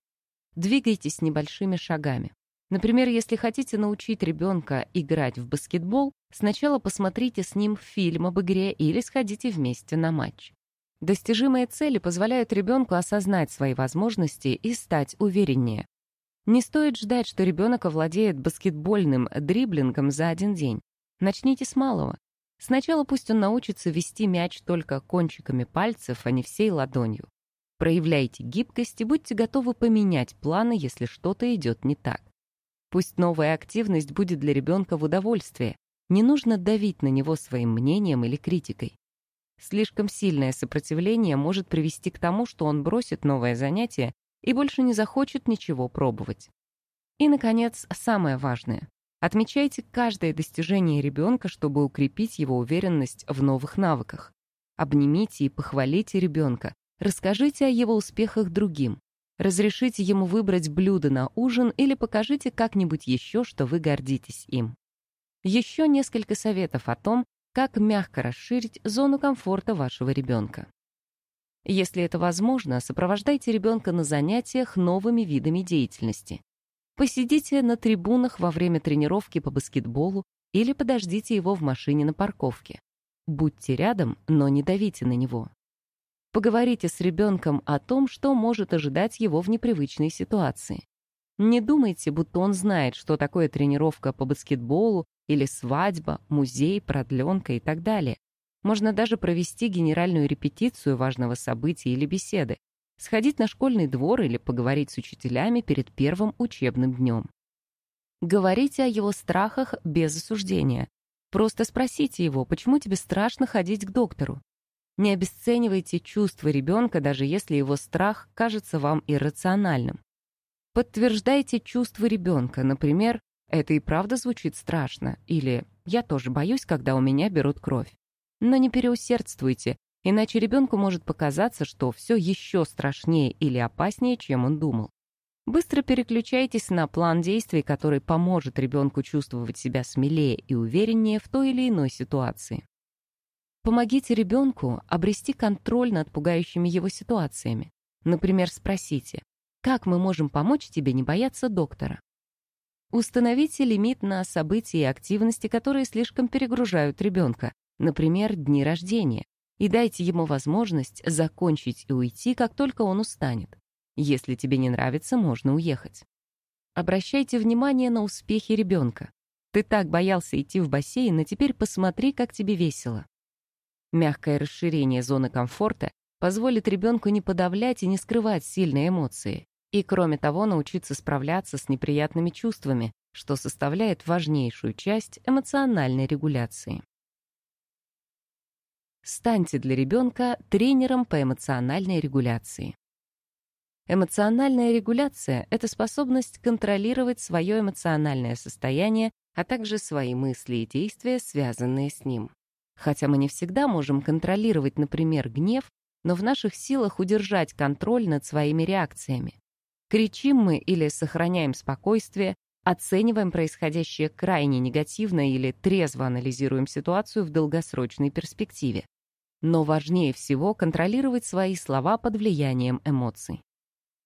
Двигайтесь небольшими шагами. Например, если хотите научить ребенка играть в баскетбол, сначала посмотрите с ним фильм об игре или сходите вместе на матч. Достижимые цели позволяют ребенку осознать свои возможности и стать увереннее. Не стоит ждать, что ребенок овладеет баскетбольным дриблингом за один день. Начните с малого. Сначала пусть он научится вести мяч только кончиками пальцев, а не всей ладонью. Проявляйте гибкость и будьте готовы поменять планы, если что-то идет не так. Пусть новая активность будет для ребенка в удовольствие. Не нужно давить на него своим мнением или критикой. Слишком сильное сопротивление может привести к тому, что он бросит новое занятие и больше не захочет ничего пробовать. И, наконец, самое важное. Отмечайте каждое достижение ребенка, чтобы укрепить его уверенность в новых навыках. Обнимите и похвалите ребенка. Расскажите о его успехах другим. Разрешите ему выбрать блюдо на ужин или покажите как-нибудь еще, что вы гордитесь им. Еще несколько советов о том, как мягко расширить зону комфорта вашего ребенка. Если это возможно, сопровождайте ребенка на занятиях новыми видами деятельности. Посидите на трибунах во время тренировки по баскетболу или подождите его в машине на парковке. Будьте рядом, но не давите на него. Поговорите с ребенком о том, что может ожидать его в непривычной ситуации. Не думайте, будто он знает, что такое тренировка по баскетболу или свадьба, музей, продленка и так далее. Можно даже провести генеральную репетицию важного события или беседы, сходить на школьный двор или поговорить с учителями перед первым учебным днем. Говорите о его страхах без осуждения. Просто спросите его, почему тебе страшно ходить к доктору. Не обесценивайте чувства ребенка, даже если его страх кажется вам иррациональным. Подтверждайте чувства ребенка, например, «это и правда звучит страшно» или «я тоже боюсь, когда у меня берут кровь». Но не переусердствуйте Иначе ребенку может показаться, что все еще страшнее или опаснее, чем он думал. Быстро переключайтесь на план действий, который поможет ребенку чувствовать себя смелее и увереннее в той или иной ситуации. Помогите ребенку обрести контроль над пугающими его ситуациями. Например, спросите, как мы можем помочь тебе не бояться доктора? Установите лимит на события и активности, которые слишком перегружают ребенка, например, дни рождения, и дайте ему возможность закончить и уйти, как только он устанет. Если тебе не нравится, можно уехать. Обращайте внимание на успехи ребенка. Ты так боялся идти в бассейн, а теперь посмотри, как тебе весело. Мягкое расширение зоны комфорта позволит ребенку не подавлять и не скрывать сильные эмоции. И, кроме того, научиться справляться с неприятными чувствами, что составляет важнейшую часть эмоциональной регуляции. Станьте для ребенка тренером по эмоциональной регуляции. Эмоциональная регуляция — это способность контролировать свое эмоциональное состояние, а также свои мысли и действия, связанные с ним. Хотя мы не всегда можем контролировать, например, гнев, но в наших силах удержать контроль над своими реакциями. Кричим мы или сохраняем спокойствие, оцениваем происходящее крайне негативно или трезво анализируем ситуацию в долгосрочной перспективе. Но важнее всего контролировать свои слова под влиянием эмоций.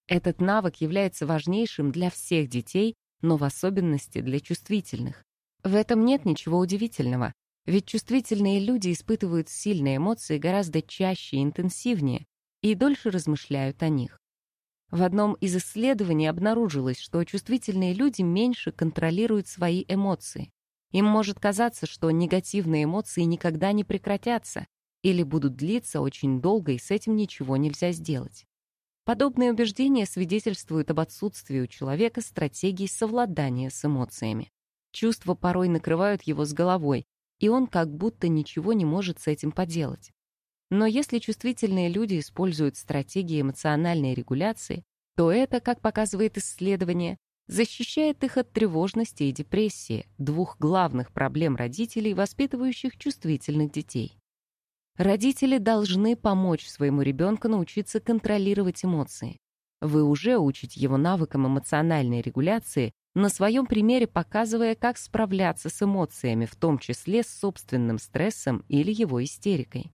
Этот навык является важнейшим для всех детей, но в особенности для чувствительных. В этом нет ничего удивительного, ведь чувствительные люди испытывают сильные эмоции гораздо чаще и интенсивнее и дольше размышляют о них. В одном из исследований обнаружилось, что чувствительные люди меньше контролируют свои эмоции. Им может казаться, что негативные эмоции никогда не прекратятся или будут длиться очень долго, и с этим ничего нельзя сделать. Подобные убеждения свидетельствуют об отсутствии у человека стратегии совладания с эмоциями. Чувства порой накрывают его с головой, и он как будто ничего не может с этим поделать. Но если чувствительные люди используют стратегии эмоциональной регуляции, то это, как показывает исследование, защищает их от тревожности и депрессии, двух главных проблем родителей, воспитывающих чувствительных детей. Родители должны помочь своему ребенку научиться контролировать эмоции. Вы уже учите его навыкам эмоциональной регуляции, на своем примере показывая, как справляться с эмоциями, в том числе с собственным стрессом или его истерикой.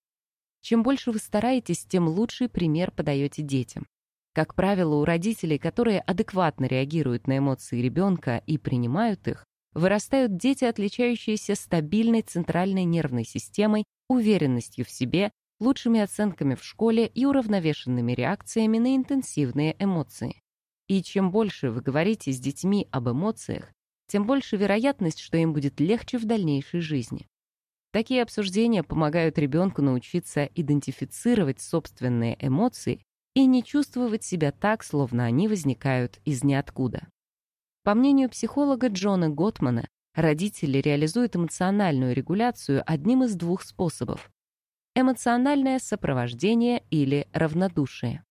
Чем больше вы стараетесь, тем лучший пример подаете детям. Как правило, у родителей, которые адекватно реагируют на эмоции ребенка и принимают их, вырастают дети, отличающиеся стабильной центральной нервной системой уверенностью в себе, лучшими оценками в школе и уравновешенными реакциями на интенсивные эмоции. И чем больше вы говорите с детьми об эмоциях, тем больше вероятность, что им будет легче в дальнейшей жизни. Такие обсуждения помогают ребенку научиться идентифицировать собственные эмоции и не чувствовать себя так, словно они возникают из ниоткуда. По мнению психолога Джона Готмана, Родители реализуют эмоциональную регуляцию одним из двух способов. Эмоциональное сопровождение или равнодушие.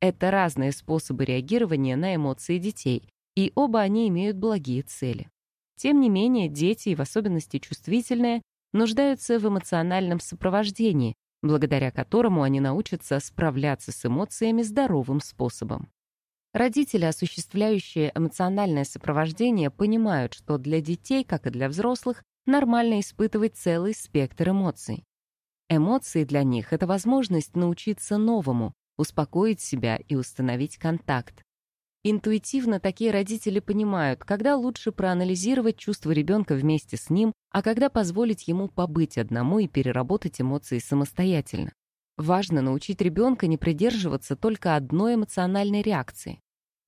Это разные способы реагирования на эмоции детей, и оба они имеют благие цели. Тем не менее, дети, в особенности чувствительные, нуждаются в эмоциональном сопровождении, благодаря которому они научатся справляться с эмоциями здоровым способом. Родители, осуществляющие эмоциональное сопровождение, понимают, что для детей, как и для взрослых, нормально испытывать целый спектр эмоций. Эмоции для них — это возможность научиться новому, успокоить себя и установить контакт. Интуитивно такие родители понимают, когда лучше проанализировать чувства ребенка вместе с ним, а когда позволить ему побыть одному и переработать эмоции самостоятельно. Важно научить ребенка не придерживаться только одной эмоциональной реакции.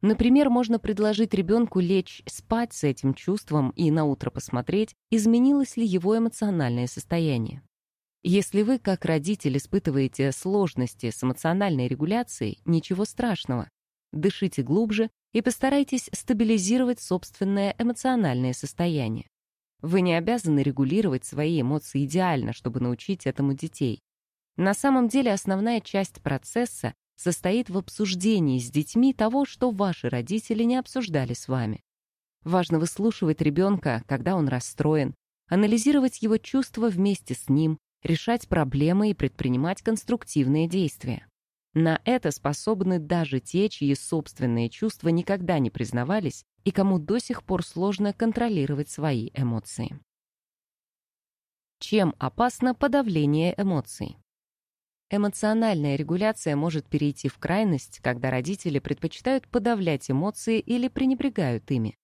Например, можно предложить ребенку лечь спать с этим чувством и наутро посмотреть, изменилось ли его эмоциональное состояние. Если вы, как родитель, испытываете сложности с эмоциональной регуляцией, ничего страшного. Дышите глубже и постарайтесь стабилизировать собственное эмоциональное состояние. Вы не обязаны регулировать свои эмоции идеально, чтобы научить этому детей. На самом деле основная часть процесса состоит в обсуждении с детьми того, что ваши родители не обсуждали с вами. Важно выслушивать ребенка, когда он расстроен, анализировать его чувства вместе с ним, решать проблемы и предпринимать конструктивные действия. На это способны даже те, чьи собственные чувства никогда не признавались и кому до сих пор сложно контролировать свои эмоции. Чем опасно подавление эмоций? Эмоциональная регуляция может перейти в крайность, когда родители предпочитают подавлять эмоции или пренебрегают ими.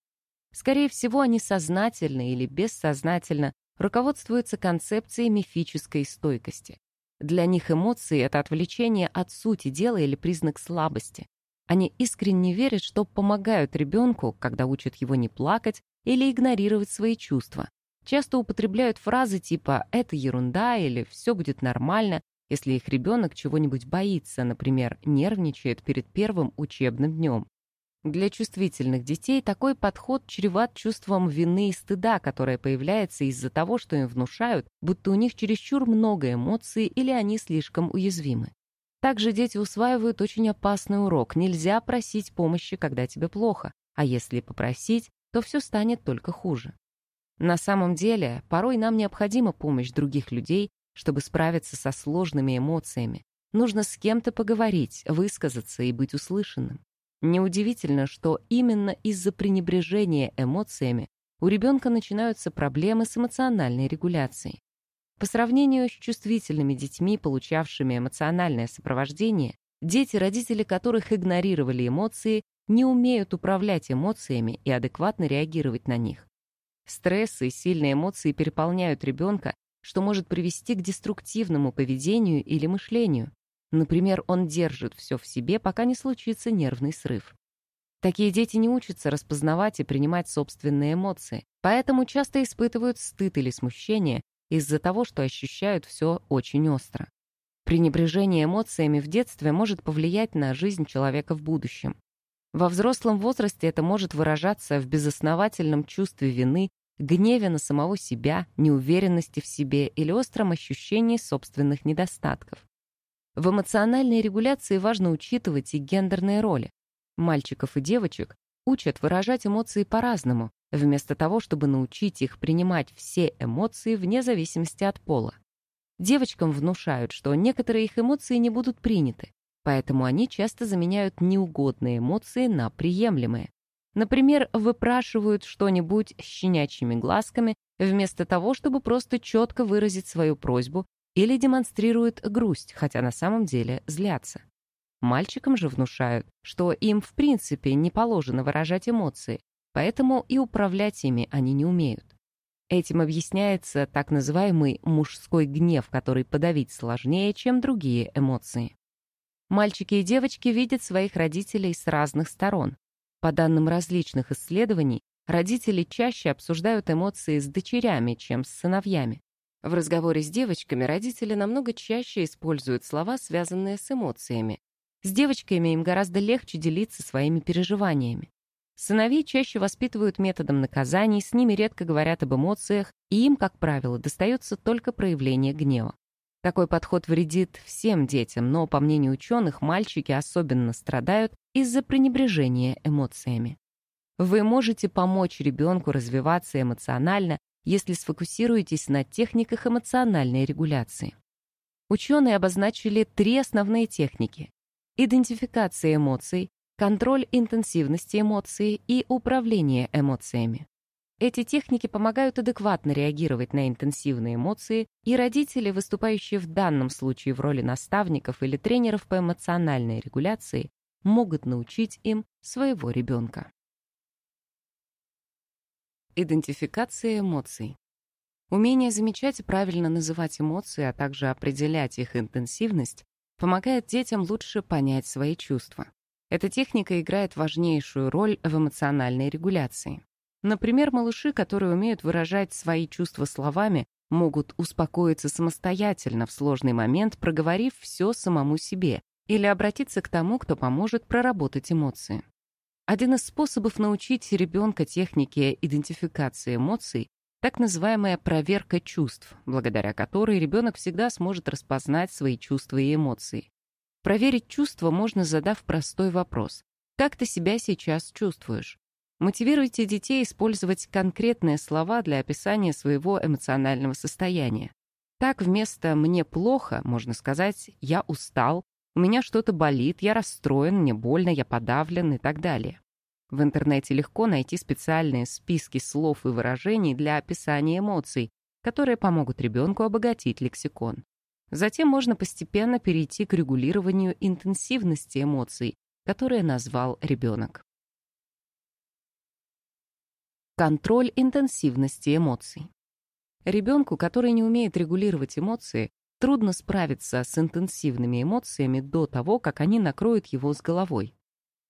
Скорее всего, они сознательно или бессознательно руководствуются концепцией мифической стойкости. Для них эмоции — это отвлечение от сути дела или признак слабости. Они искренне верят, что помогают ребенку, когда учат его не плакать или игнорировать свои чувства. Часто употребляют фразы типа «это ерунда» или «все будет нормально», если их ребенок чего-нибудь боится, например, нервничает перед первым учебным днем. Для чувствительных детей такой подход чреват чувством вины и стыда, которое появляется из-за того, что им внушают, будто у них чересчур много эмоций или они слишком уязвимы. Также дети усваивают очень опасный урок. Нельзя просить помощи, когда тебе плохо, а если попросить, то все станет только хуже. На самом деле, порой нам необходима помощь других людей, чтобы справиться со сложными эмоциями. Нужно с кем-то поговорить, высказаться и быть услышанным. Неудивительно, что именно из-за пренебрежения эмоциями у ребенка начинаются проблемы с эмоциональной регуляцией. По сравнению с чувствительными детьми, получавшими эмоциональное сопровождение, дети, родители которых игнорировали эмоции, не умеют управлять эмоциями и адекватно реагировать на них. Стресс и сильные эмоции переполняют ребенка, что может привести к деструктивному поведению или мышлению, Например, он держит все в себе, пока не случится нервный срыв. Такие дети не учатся распознавать и принимать собственные эмоции, поэтому часто испытывают стыд или смущение из-за того, что ощущают все очень остро. Пренебрежение эмоциями в детстве может повлиять на жизнь человека в будущем. Во взрослом возрасте это может выражаться в безосновательном чувстве вины, гневе на самого себя, неуверенности в себе или остром ощущении собственных недостатков. В эмоциональной регуляции важно учитывать и гендерные роли. Мальчиков и девочек учат выражать эмоции по-разному, вместо того, чтобы научить их принимать все эмоции вне зависимости от пола. Девочкам внушают, что некоторые их эмоции не будут приняты, поэтому они часто заменяют неугодные эмоции на приемлемые. Например, выпрашивают что-нибудь с щенячьими глазками, вместо того, чтобы просто четко выразить свою просьбу или демонстрируют грусть, хотя на самом деле злятся. Мальчикам же внушают, что им в принципе не положено выражать эмоции, поэтому и управлять ими они не умеют. Этим объясняется так называемый мужской гнев, который подавить сложнее, чем другие эмоции. Мальчики и девочки видят своих родителей с разных сторон. По данным различных исследований, родители чаще обсуждают эмоции с дочерями, чем с сыновьями. В разговоре с девочками родители намного чаще используют слова, связанные с эмоциями. С девочками им гораздо легче делиться своими переживаниями. Сыновей чаще воспитывают методом наказаний, с ними редко говорят об эмоциях, и им, как правило, достается только проявление гнева. Такой подход вредит всем детям, но, по мнению ученых, мальчики особенно страдают из-за пренебрежения эмоциями. Вы можете помочь ребенку развиваться эмоционально, если сфокусируетесь на техниках эмоциональной регуляции. Ученые обозначили три основные техники – идентификация эмоций, контроль интенсивности эмоций и управление эмоциями. Эти техники помогают адекватно реагировать на интенсивные эмоции, и родители, выступающие в данном случае в роли наставников или тренеров по эмоциональной регуляции, могут научить им своего ребенка. Идентификация эмоций. Умение замечать и правильно называть эмоции, а также определять их интенсивность, помогает детям лучше понять свои чувства. Эта техника играет важнейшую роль в эмоциональной регуляции. Например, малыши, которые умеют выражать свои чувства словами, могут успокоиться самостоятельно в сложный момент, проговорив все самому себе, или обратиться к тому, кто поможет проработать эмоции. Один из способов научить ребенка технике идентификации эмоций — так называемая проверка чувств, благодаря которой ребенок всегда сможет распознать свои чувства и эмоции. Проверить чувства можно, задав простой вопрос. Как ты себя сейчас чувствуешь? Мотивируйте детей использовать конкретные слова для описания своего эмоционального состояния. Так вместо «мне плохо» можно сказать «я устал», У меня что-то болит, я расстроен, мне больно, я подавлен и так далее. В интернете легко найти специальные списки слов и выражений для описания эмоций, которые помогут ребенку обогатить лексикон. Затем можно постепенно перейти к регулированию интенсивности эмоций, которые назвал ребенок. Контроль интенсивности эмоций. Ребенку, который не умеет регулировать эмоции, трудно справиться с интенсивными эмоциями до того, как они накроют его с головой.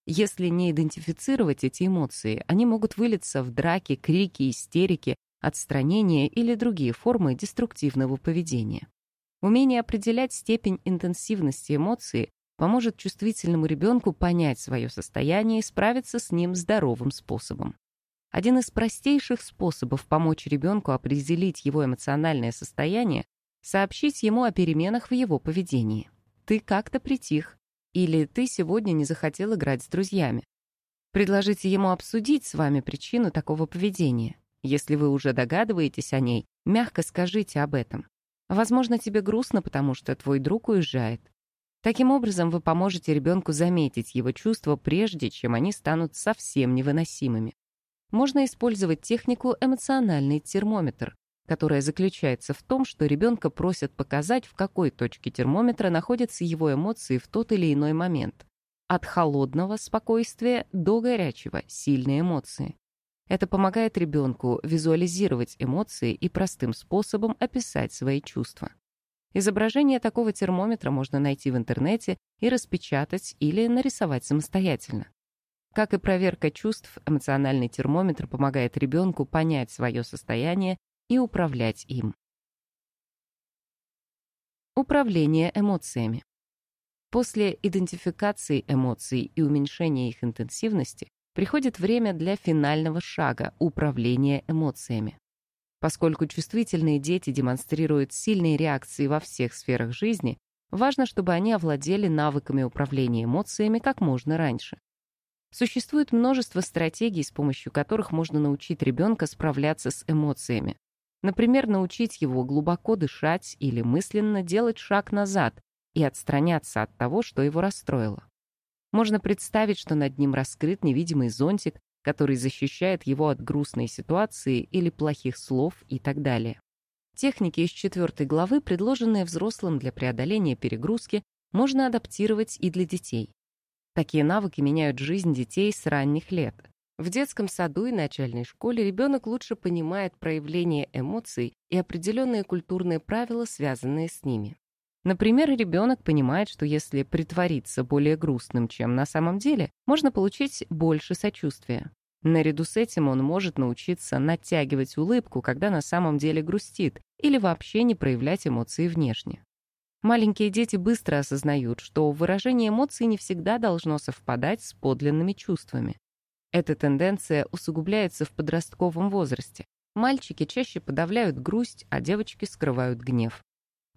Если не идентифицировать эти эмоции, они могут вылиться в драки, крики, истерики, отстранение или другие формы деструктивного поведения. Умение определять степень интенсивности эмоции поможет чувствительному ребенку понять свое состояние и справиться с ним здоровым способом. Один из простейших способов помочь ребенку определить его эмоциональное состояние — сообщить ему о переменах в его поведении. «Ты как-то притих» или «ты сегодня не захотел играть с друзьями». Предложите ему обсудить с вами причину такого поведения. Если вы уже догадываетесь о ней, мягко скажите об этом. Возможно, тебе грустно, потому что твой друг уезжает. Таким образом, вы поможете ребенку заметить его чувства, прежде чем они станут совсем невыносимыми. Можно использовать технику эмоциональный термометр, которая заключается в том, что ребенка просят показать, в какой точке термометра находятся его эмоции в тот или иной момент. От холодного спокойствия до горячего, сильные эмоции. Это помогает ребенку визуализировать эмоции и простым способом описать свои чувства. Изображение такого термометра можно найти в интернете и распечатать или нарисовать самостоятельно. Как и проверка чувств, эмоциональный термометр помогает ребенку понять свое состояние и управлять им. Управление эмоциями. После идентификации эмоций и уменьшения их интенсивности приходит время для финального шага — управления эмоциями. Поскольку чувствительные дети демонстрируют сильные реакции во всех сферах жизни, важно, чтобы они овладели навыками управления эмоциями как можно раньше. Существует множество стратегий, с помощью которых можно научить ребенка справляться с эмоциями. Например, научить его глубоко дышать или мысленно делать шаг назад и отстраняться от того, что его расстроило. Можно представить, что над ним раскрыт невидимый зонтик, который защищает его от грустной ситуации или плохих слов и так далее. Техники из четвертой главы, предложенные взрослым для преодоления перегрузки, можно адаптировать и для детей. Такие навыки меняют жизнь детей с ранних лет. В детском саду и начальной школе ребенок лучше понимает проявление эмоций и определенные культурные правила, связанные с ними. Например, ребенок понимает, что если притвориться более грустным, чем на самом деле, можно получить больше сочувствия. Наряду с этим он может научиться натягивать улыбку, когда на самом деле грустит, или вообще не проявлять эмоции внешне. Маленькие дети быстро осознают, что выражение эмоций не всегда должно совпадать с подлинными чувствами. Эта тенденция усугубляется в подростковом возрасте. Мальчики чаще подавляют грусть, а девочки скрывают гнев.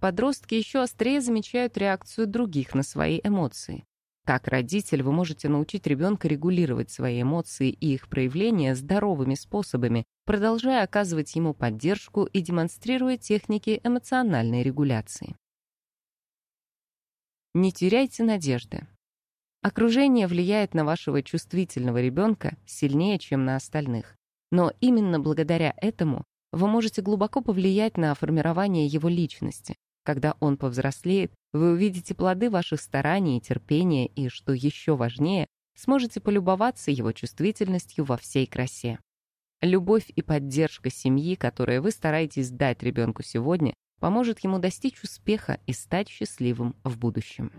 Подростки еще острее замечают реакцию других на свои эмоции. Как родитель вы можете научить ребенка регулировать свои эмоции и их проявления здоровыми способами, продолжая оказывать ему поддержку и демонстрируя техники эмоциональной регуляции. Не теряйте надежды. Окружение влияет на вашего чувствительного ребенка сильнее, чем на остальных. Но именно благодаря этому вы можете глубоко повлиять на формирование его личности, когда он повзрослеет, вы увидите плоды ваших стараний и терпения, и, что еще важнее, сможете полюбоваться его чувствительностью во всей красе. Любовь и поддержка семьи, которые вы стараетесь дать ребенку сегодня, поможет ему достичь успеха и стать счастливым в будущем.